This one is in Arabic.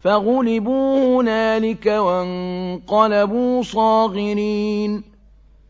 فغلبوا هنالك وانقلبوا صاغرين